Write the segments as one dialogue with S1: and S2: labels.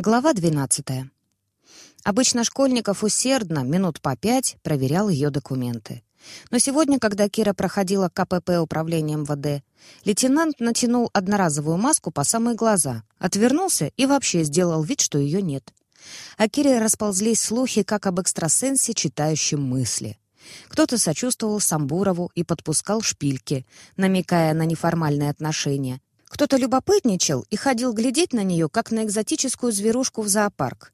S1: Глава 12. Обычно Школьников усердно, минут по пять, проверял ее документы. Но сегодня, когда Кира проходила КПП управления МВД, лейтенант натянул одноразовую маску по самые глаза, отвернулся и вообще сделал вид, что ее нет. О Кире расползлись слухи, как об экстрасенсе, читающем мысли. Кто-то сочувствовал Самбурову и подпускал шпильки, намекая на неформальные отношения, кто-то любопытничал и ходил глядеть на нее, как на экзотическую зверушку в зоопарк.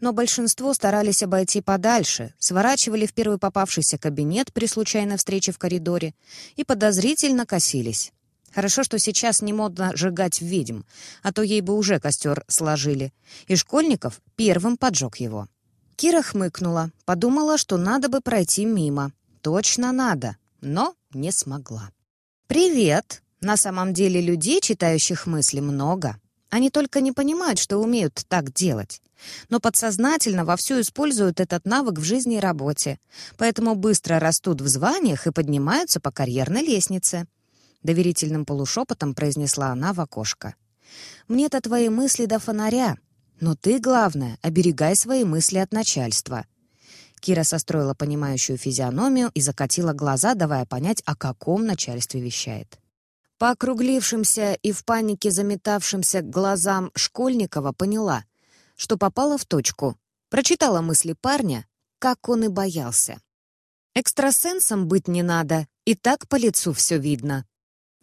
S1: Но большинство старались обойти подальше, сворачивали в первый попавшийся кабинет при случайной встрече в коридоре и подозрительно косились. Хорошо, что сейчас не модно сжигать ведьм, а то ей бы уже костер сложили. И Школьников первым поджег его. Кира хмыкнула, подумала, что надо бы пройти мимо. Точно надо, но не смогла. «Привет!» На самом деле людей, читающих мысли, много. Они только не понимают, что умеют так делать. Но подсознательно вовсю используют этот навык в жизни и работе. Поэтому быстро растут в званиях и поднимаются по карьерной лестнице. Доверительным полушепотом произнесла она в окошко. «Мне-то твои мысли до фонаря. Но ты, главное, оберегай свои мысли от начальства». Кира состроила понимающую физиономию и закатила глаза, давая понять, о каком начальстве вещает. По округлившимся и в панике заметавшимся глазам Школьникова поняла, что попала в точку. Прочитала мысли парня, как он и боялся. Экстрасенсом быть не надо, и так по лицу все видно.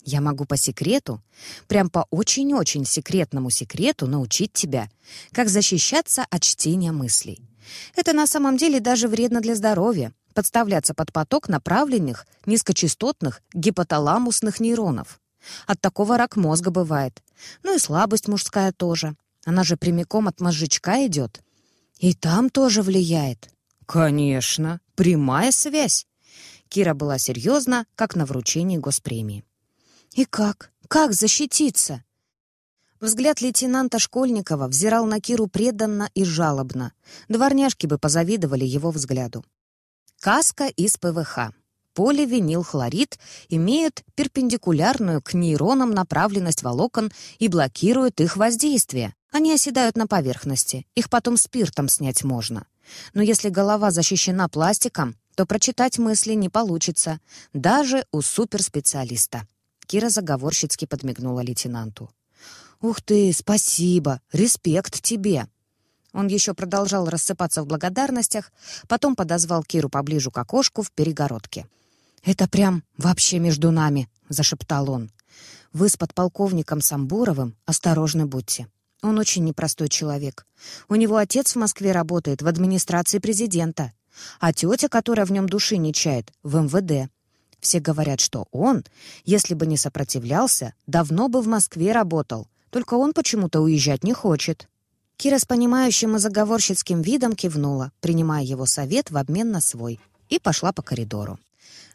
S1: Я могу по секрету, прям по очень-очень секретному секрету научить тебя, как защищаться от чтения мыслей. Это на самом деле даже вредно для здоровья, подставляться под поток направленных, низкочастотных гипоталамусных нейронов. От такого рак мозга бывает. Ну и слабость мужская тоже. Она же прямиком от мозжечка идет. И там тоже влияет. Конечно, прямая связь. Кира была серьезна, как на вручении госпремии. И как? Как защититься? Взгляд лейтенанта Школьникова взирал на Киру преданно и жалобно. Дворняжки бы позавидовали его взгляду. Каска из ПВХ поливинилхлорид имеют перпендикулярную к нейронам направленность волокон и блокируют их воздействие. Они оседают на поверхности, их потом спиртом снять можно. Но если голова защищена пластиком, то прочитать мысли не получится, даже у суперспециалиста. Кира заговорщицки подмигнула лейтенанту. «Ух ты, спасибо! Респект тебе!» Он еще продолжал рассыпаться в благодарностях, потом подозвал Киру поближе к окошку в перегородке. «Это прям вообще между нами», — зашептал он. «Вы с подполковником Самбуровым осторожны будьте. Он очень непростой человек. У него отец в Москве работает в администрации президента, а тетя, которая в нем души не чает, в МВД. Все говорят, что он, если бы не сопротивлялся, давно бы в Москве работал, только он почему-то уезжать не хочет». Кира с понимающим и заговорщицким видом кивнула, принимая его совет в обмен на свой, и пошла по коридору.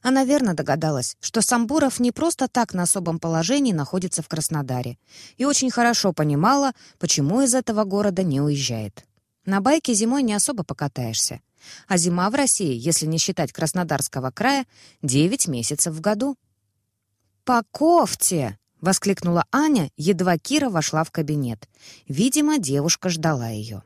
S1: Она верно догадалась, что Самбуров не просто так на особом положении находится в Краснодаре, и очень хорошо понимала, почему из этого города не уезжает. На байке зимой не особо покатаешься. А зима в России, если не считать Краснодарского края, 9 месяцев в году. «По кофте!» — воскликнула Аня, едва Кира вошла в кабинет. Видимо, девушка ждала ее.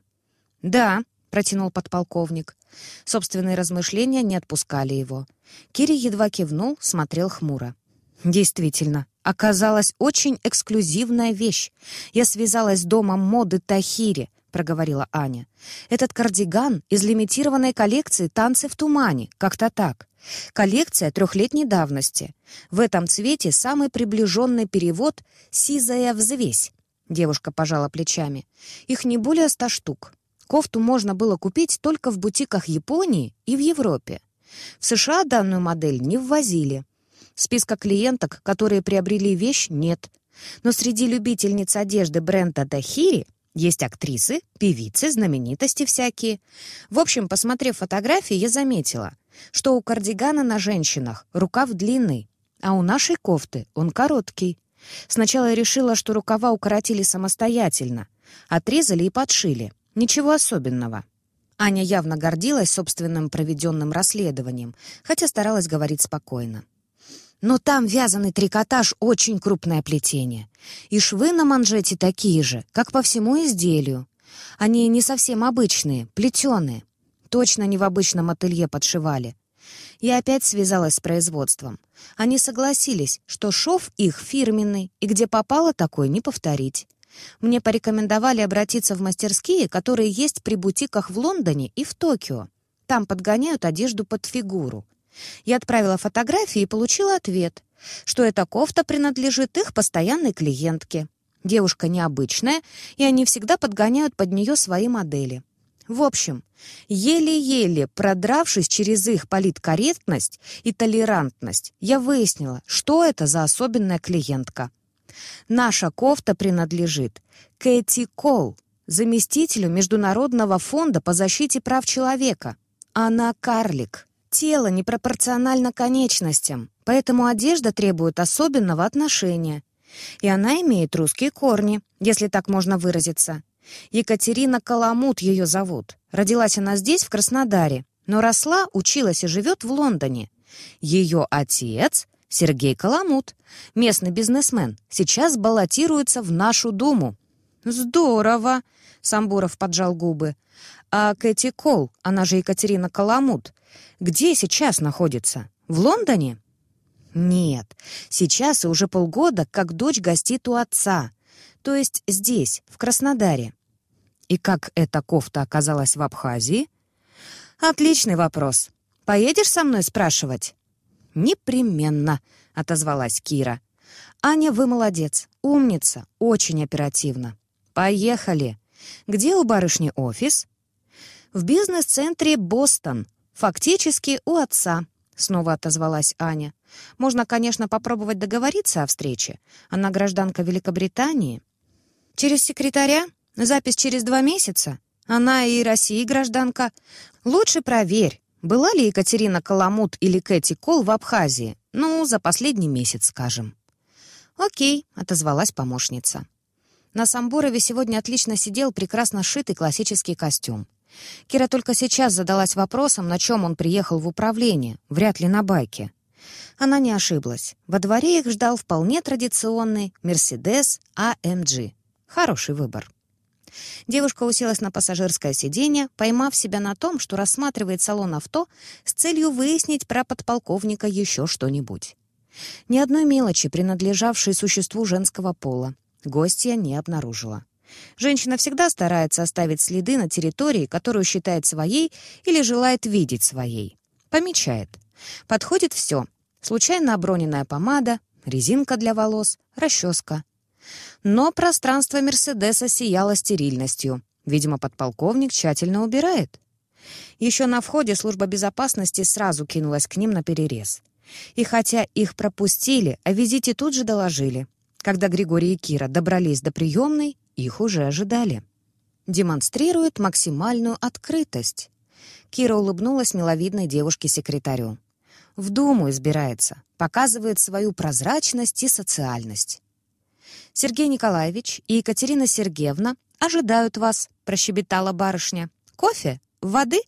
S1: «Да», — протянул подполковник. Собственные размышления не отпускали его. Кири едва кивнул, смотрел хмуро. «Действительно, оказалась очень эксклюзивная вещь. Я связалась с домом моды Тахири», — проговорила Аня. «Этот кардиган из лимитированной коллекции «Танцы в тумане», как-то так. Коллекция трехлетней давности. В этом цвете самый приближенный перевод «Сизая взвесь». Девушка пожала плечами. «Их не более ста штук. Кофту можно было купить только в бутиках Японии и в Европе. В США данную модель не ввозили. Списка клиенток, которые приобрели вещь, нет. Но среди любительниц одежды бренда Дахири есть актрисы, певицы, знаменитости всякие. В общем, посмотрев фотографии, я заметила, что у кардигана на женщинах рукав длинный, а у нашей кофты он короткий. Сначала я решила, что рукава укоротили самостоятельно, отрезали и подшили. Ничего особенного. Аня явно гордилась собственным проведенным расследованием, хотя старалась говорить спокойно. Но там вязаный трикотаж — очень крупное плетение. И швы на манжете такие же, как по всему изделию. Они не совсем обычные, плетеные. Точно не в обычном ателье подшивали. Я опять связалась с производством. Они согласились, что шов их фирменный, и где попало такое не повторить. Мне порекомендовали обратиться в мастерские, которые есть при бутиках в Лондоне и в Токио. Там подгоняют одежду под фигуру. Я отправила фотографии и получила ответ, что эта кофта принадлежит их постоянной клиентке. Девушка необычная, и они всегда подгоняют под нее свои модели. В общем, еле-еле продравшись через их политкорректность и толерантность, я выяснила, что это за особенная клиентка. Наша кофта принадлежит Кэти Кол, заместителю Международного фонда по защите прав человека. Она карлик. Тело непропорционально конечностям, поэтому одежда требует особенного отношения. И она имеет русские корни, если так можно выразиться. Екатерина Каламут ее зовут. Родилась она здесь, в Краснодаре, но росла, училась и живет в Лондоне. Ее отец — Сергей Каламут, местный бизнесмен, сейчас баллотируется в нашу Думу. «Здорово!» — Самбуров поджал губы. «А Кэти Кол, она же Екатерина Каламут, где сейчас находится? В Лондоне?» «Нет, сейчас и уже полгода, как дочь гостит у отца. То есть здесь, в Краснодаре. И как эта кофта оказалась в Абхазии? Отличный вопрос. Поедешь со мной спрашивать? Непременно, отозвалась Кира. Аня, вы молодец, умница, очень оперативно. Поехали. Где у барышни офис? В бизнес-центре «Бостон». Фактически у отца, снова отозвалась Аня. Можно, конечно, попробовать договориться о встрече. Она гражданка Великобритании. Через секретаря? Запись через два месяца? Она и России гражданка. Лучше проверь, была ли Екатерина Каламут или Кэти Кол в Абхазии. Ну, за последний месяц, скажем. «Окей», — отозвалась помощница. На Самбурове сегодня отлично сидел прекрасно сшитый классический костюм. Кира только сейчас задалась вопросом, на чем он приехал в управление, вряд ли на байке. Она не ошиблась. Во дворе их ждал вполне традиционный «Мерседес AMG». Хороший выбор. Девушка уселась на пассажирское сиденье, поймав себя на том, что рассматривает салон авто с целью выяснить про подполковника еще что-нибудь. Ни одной мелочи, принадлежавшей существу женского пола, гостья не обнаружила. Женщина всегда старается оставить следы на территории, которую считает своей или желает видеть своей. Помечает. Подходит все. Случайно оброненная помада, резинка для волос, расческа. Но пространство «Мерседеса» сияло стерильностью. Видимо, подполковник тщательно убирает. Еще на входе служба безопасности сразу кинулась к ним на перерез. И хотя их пропустили, о визите тут же доложили. Когда Григорий и Кира добрались до приемной, их уже ожидали. Демонстрирует максимальную открытость. Кира улыбнулась миловидной девушке-секретарю. В Думу избирается, показывает свою прозрачность и социальность. Сергей Николаевич и Екатерина Сергеевна ожидают вас», — прощебетала барышня. «Кофе? Воды?»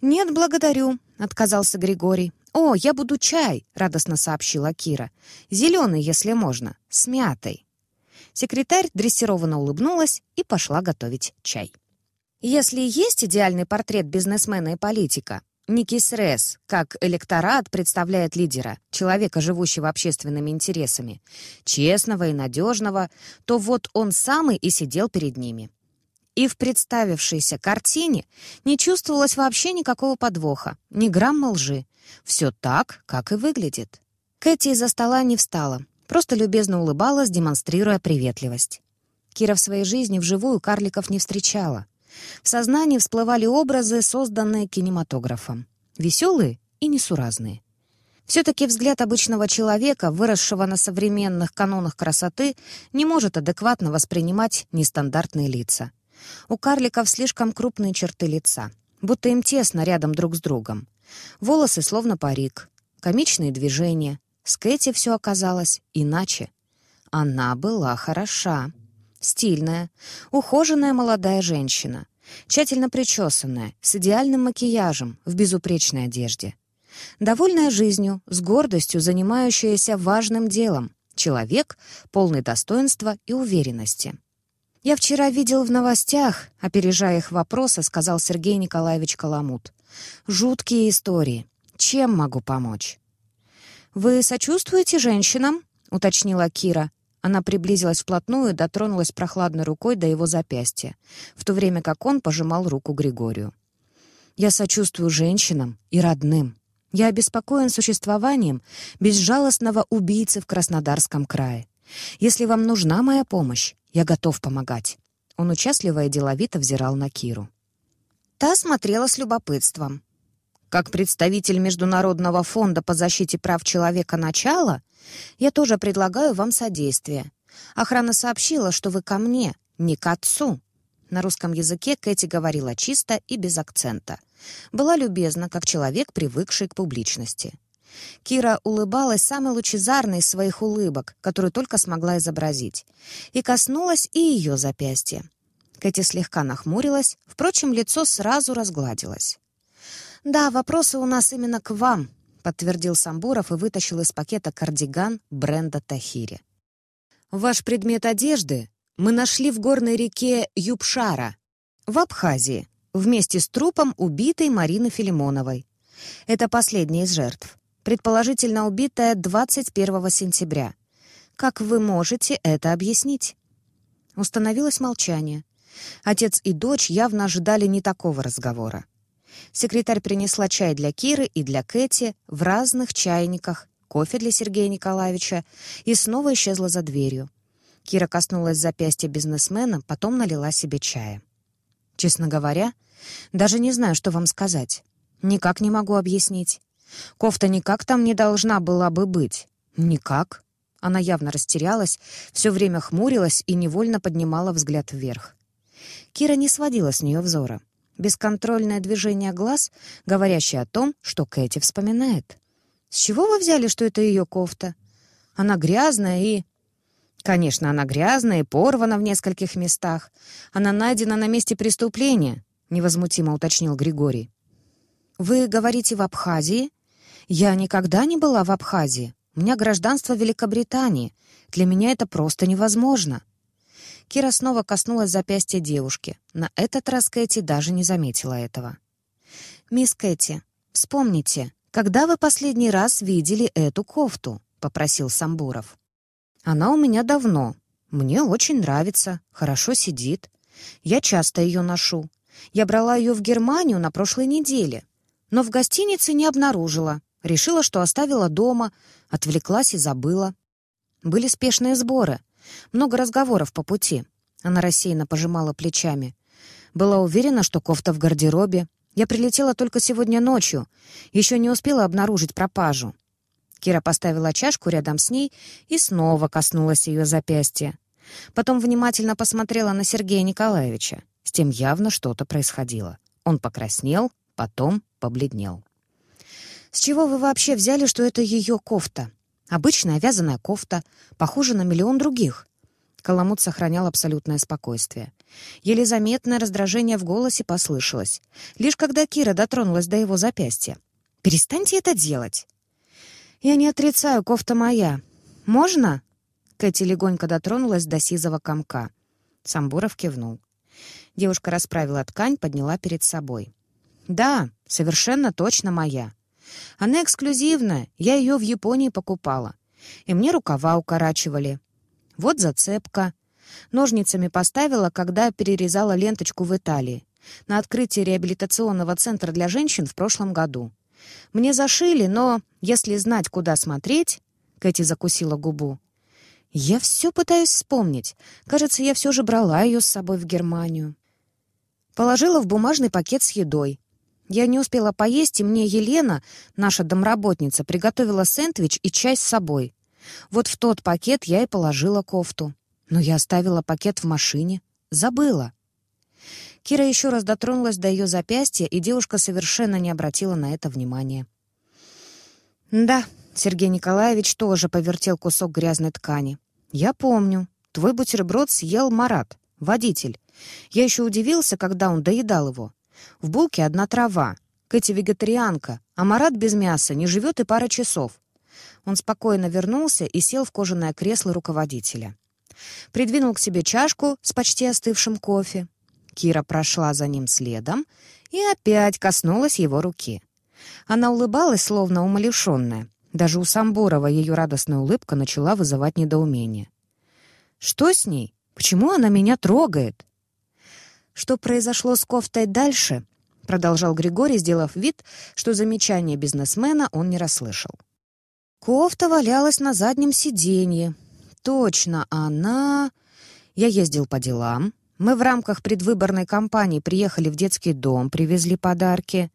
S1: «Нет, благодарю», — отказался Григорий. «О, я буду чай», — радостно сообщила Кира. «Зеленый, если можно, с мятой». Секретарь дрессированно улыбнулась и пошла готовить чай. Если есть идеальный портрет бизнесмена и политика, Никис Рес, как электорат, представляет лидера, человека, живущего общественными интересами, честного и надежного, то вот он самый и сидел перед ними. И в представившейся картине не чувствовалось вообще никакого подвоха, ни грамма лжи. Все так, как и выглядит. Кэти из-за стола не встала, просто любезно улыбалась, демонстрируя приветливость. Кира в своей жизни вживую карликов не встречала — в сознании всплывали образы, созданные кинематографом. Веселые и несуразные. Все-таки взгляд обычного человека, выросшего на современных канонах красоты, не может адекватно воспринимать нестандартные лица. У карликов слишком крупные черты лица, будто им тесно рядом друг с другом. Волосы словно парик, комичные движения. С Кэти все оказалось иначе. Она была хороша. Стильная, ухоженная молодая женщина, тщательно причесанная, с идеальным макияжем, в безупречной одежде. Довольная жизнью, с гордостью занимающаяся важным делом. Человек, полный достоинства и уверенности. «Я вчера видел в новостях», — опережая их вопросы, сказал Сергей Николаевич Коломут. «Жуткие истории. Чем могу помочь?» «Вы сочувствуете женщинам?» — уточнила Кира. Она приблизилась вплотную и дотронулась прохладной рукой до его запястья, в то время как он пожимал руку Григорию. «Я сочувствую женщинам и родным. Я обеспокоен существованием безжалостного убийцы в Краснодарском крае. Если вам нужна моя помощь, я готов помогать». Он участливо и деловито взирал на Киру. Та смотрела с любопытством. Как представитель Международного фонда по защите прав человека «Начало», я тоже предлагаю вам содействие. Охрана сообщила, что вы ко мне, не к отцу». На русском языке Кэти говорила чисто и без акцента. Была любезна, как человек, привыкший к публичности. Кира улыбалась самой лучезарной из своих улыбок, которую только смогла изобразить, и коснулась и ее запястья. Кэти слегка нахмурилась, впрочем, лицо сразу разгладилось. «Да, вопросы у нас именно к вам», — подтвердил Самбуров и вытащил из пакета кардиган бренда «Тахири». «Ваш предмет одежды мы нашли в горной реке Юбшара в Абхазии вместе с трупом убитой Марины Филимоновой. Это последняя из жертв предположительно убитая 21 сентября. Как вы можете это объяснить?» Установилось молчание. Отец и дочь явно ожидали не такого разговора. Секретарь принесла чай для Киры и для Кэти в разных чайниках, кофе для Сергея Николаевича и снова исчезла за дверью. Кира коснулась запястья бизнесмена, потом налила себе чая. «Честно говоря, даже не знаю, что вам сказать. Никак не могу объяснить. Кофта никак там не должна была бы быть. Никак. Она явно растерялась, все время хмурилась и невольно поднимала взгляд вверх. Кира не сводила с нее взора. Бесконтрольное движение глаз, говорящее о том, что Кэти вспоминает. «С чего вы взяли, что это ее кофта? Она грязная и...» «Конечно, она грязная и порвана в нескольких местах. Она найдена на месте преступления», — невозмутимо уточнил Григорий. «Вы говорите в Абхазии?» «Я никогда не была в Абхазии. У меня гражданство Великобритании. Для меня это просто невозможно». Кира снова коснулась запястья девушки. На этот раз Кэти даже не заметила этого. «Мисс Кэти, вспомните, когда вы последний раз видели эту кофту?» — попросил Самбуров. «Она у меня давно. Мне очень нравится, хорошо сидит. Я часто ее ношу. Я брала ее в Германию на прошлой неделе, но в гостинице не обнаружила. Решила, что оставила дома, отвлеклась и забыла. Были спешные сборы, много разговоров по пути. Она рассеянно пожимала плечами. Была уверена, что кофта в гардеробе. Я прилетела только сегодня ночью. Еще не успела обнаружить пропажу. Кира поставила чашку рядом с ней и снова коснулась ее запястья. Потом внимательно посмотрела на Сергея Николаевича. С тем явно что-то происходило. Он покраснел, потом побледнел. С чего вы вообще взяли, что это ее кофта? Обычная вязаная кофта, похожа на миллион других. Коломут сохранял абсолютное спокойствие. Еле заметное раздражение в голосе послышалось. Лишь когда Кира дотронулась до его запястья. «Перестаньте это делать!» «Я не отрицаю, кофта моя. Можно?» Кэти легонько дотронулась до сизого комка. Самбуров кивнул. Девушка расправила ткань, подняла перед собой. «Да, совершенно точно моя. Она эксклюзивная, я ее в Японии покупала. И мне рукава укорачивали. Вот зацепка. Ножницами поставила, когда перерезала ленточку в Италии. На открытии реабилитационного центра для женщин в прошлом году. Мне зашили, но если знать, куда смотреть... Кэти закусила губу. Я все пытаюсь вспомнить. Кажется, я все же брала ее с собой в Германию. Положила в бумажный пакет с едой. Я не успела поесть, и мне Елена, наша домработница, приготовила сэндвич и чай с собой. Вот в тот пакет я и положила кофту. Но я оставила пакет в машине. Забыла. Кира еще раз дотронулась до ее запястья, и девушка совершенно не обратила на это внимания. «Да», — Сергей Николаевич тоже повертел кусок грязной ткани. «Я помню. Твой бутерброд съел Марат, водитель. Я еще удивился, когда он доедал его. В булке одна трава. Кэти вегетарианка, а Марат без мяса не живет и пара часов. Он спокойно вернулся и сел в кожаное кресло руководителя. Придвинул к себе чашку с почти остывшим кофе. Кира прошла за ним следом и опять коснулась его руки. Она улыбалась, словно умалишенная. Даже у Самбурова ее радостная улыбка начала вызывать недоумение. «Что с ней? Почему она меня трогает?» «Что произошло с кофтой дальше?» продолжал Григорий, сделав вид, что замечание бизнесмена он не расслышал. Кофта валялась на заднем сиденье. Точно, она... Я ездил по делам. Мы в рамках предвыборной кампании приехали в детский дом, привезли подарки.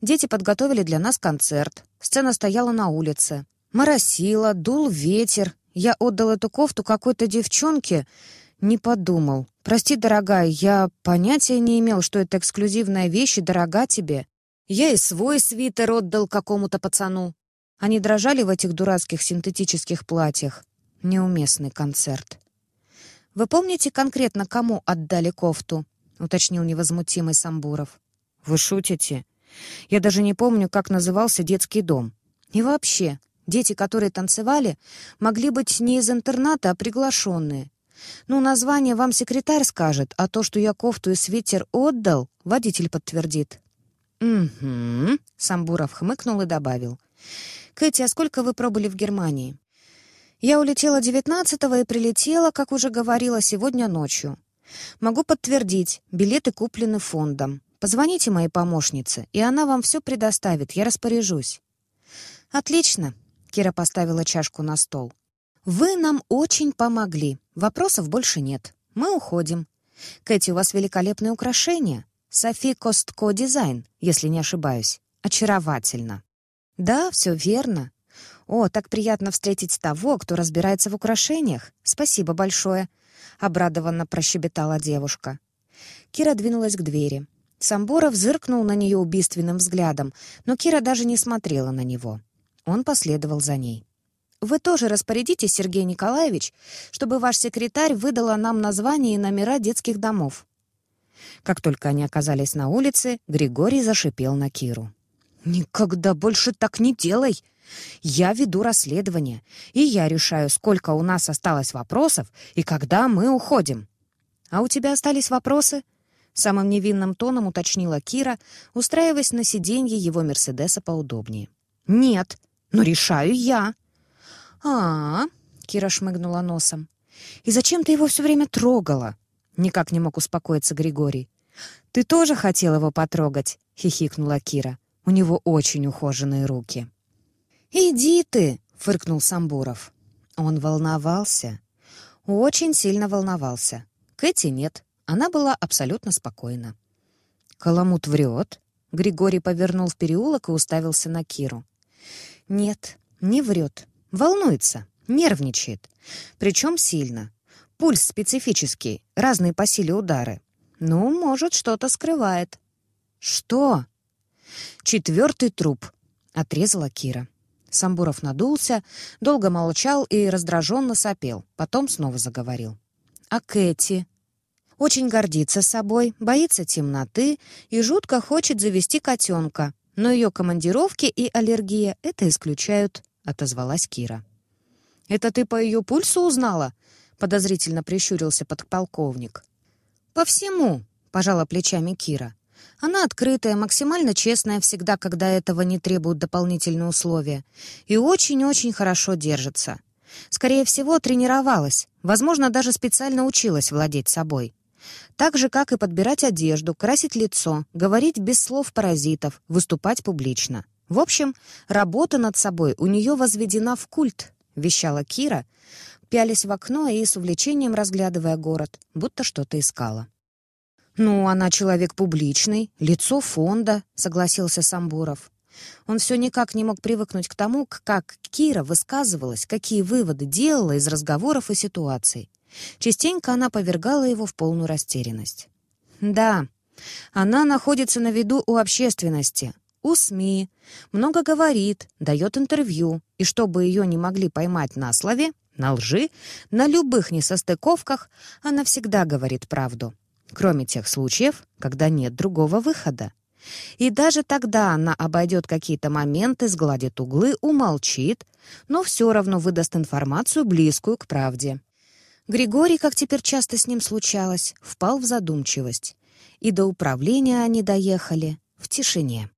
S1: Дети подготовили для нас концерт. Сцена стояла на улице. Моросило, дул ветер. Я отдал эту кофту какой-то девчонке. Не подумал. Прости, дорогая, я понятия не имел, что это эксклюзивная вещь и дорога тебе. Я и свой свитер отдал какому-то пацану. Они дрожали в этих дурацких синтетических платьях. Неуместный концерт. «Вы помните конкретно, кому отдали кофту?» — уточнил невозмутимый Самбуров. «Вы шутите? Я даже не помню, как назывался детский дом. И вообще, дети, которые танцевали, могли быть не из интерната, а приглашенные. Ну, название вам секретарь скажет, а то, что я кофту и свитер отдал, водитель подтвердит». «Угу», — Самбуров хмыкнул и добавил. «Кэти, а сколько вы пробыли в Германии?» «Я улетела 19-го и прилетела, как уже говорила, сегодня ночью. Могу подтвердить, билеты куплены фондом. Позвоните моей помощнице, и она вам все предоставит, я распоряжусь». «Отлично», — Кира поставила чашку на стол. «Вы нам очень помогли. Вопросов больше нет. Мы уходим. Кэти, у вас великолепные украшения. Софи Костко Дизайн, если не ошибаюсь. Очаровательно». «Да, все верно. О, так приятно встретить того, кто разбирается в украшениях. Спасибо большое», — обрадованно прощебетала девушка. Кира двинулась к двери. Самборов зыркнул на нее убийственным взглядом, но Кира даже не смотрела на него. Он последовал за ней. «Вы тоже распорядитесь, Сергей Николаевич, чтобы ваш секретарь выдала нам названия и номера детских домов». Как только они оказались на улице, Григорий зашипел на Киру. «Никогда больше так не делай! Я веду расследование, и я решаю, сколько у нас осталось вопросов и когда мы уходим». «А у тебя остались вопросы?» Самым невинным тоном уточнила Кира, устраиваясь на сиденье его «Мерседеса» поудобнее. «Нет, но решаю я». «А-а-а», Кира шмыгнула носом. «И зачем ты его все время трогала?» Никак не мог успокоиться Григорий. «Ты тоже хотел его потрогать?» — хихикнула Кира. У него очень ухоженные руки. «Иди ты!» — фыркнул Самбуров. Он волновался. Очень сильно волновался. Кэти нет. Она была абсолютно спокойна. «Коломут врет?» Григорий повернул в переулок и уставился на Киру. «Нет, не врет. Волнуется, нервничает. Причем сильно. Пульс специфический, разные по силе удары. Ну, может, что-то скрывает». «Что?» «Четвертый труп», — отрезала Кира. Самбуров надулся, долго молчал и раздраженно сопел, потом снова заговорил. «А Кэти?» «Очень гордится собой, боится темноты и жутко хочет завести котенка, но ее командировки и аллергия это исключают», — отозвалась Кира. «Это ты по ее пульсу узнала?» — подозрительно прищурился подполковник. «По всему», — пожала плечами Кира. Она открытая, максимально честная всегда, когда этого не требуют дополнительные условия. И очень-очень хорошо держится. Скорее всего, тренировалась. Возможно, даже специально училась владеть собой. Так же, как и подбирать одежду, красить лицо, говорить без слов паразитов, выступать публично. В общем, работа над собой у нее возведена в культ, вещала Кира, пялись в окно и с увлечением разглядывая город, будто что-то искала. «Ну, она человек публичный, лицо фонда», — согласился Самбуров. Он все никак не мог привыкнуть к тому, как Кира высказывалась, какие выводы делала из разговоров и ситуаций. Частенько она повергала его в полную растерянность. «Да, она находится на виду у общественности, у СМИ, много говорит, дает интервью, и чтобы ее не могли поймать на слове, на лжи, на любых несостыковках, она всегда говорит правду кроме тех случаев, когда нет другого выхода. И даже тогда она обойдет какие-то моменты, сгладит углы, умолчит, но все равно выдаст информацию, близкую к правде. Григорий, как теперь часто с ним случалось, впал в задумчивость, и до управления они доехали в тишине.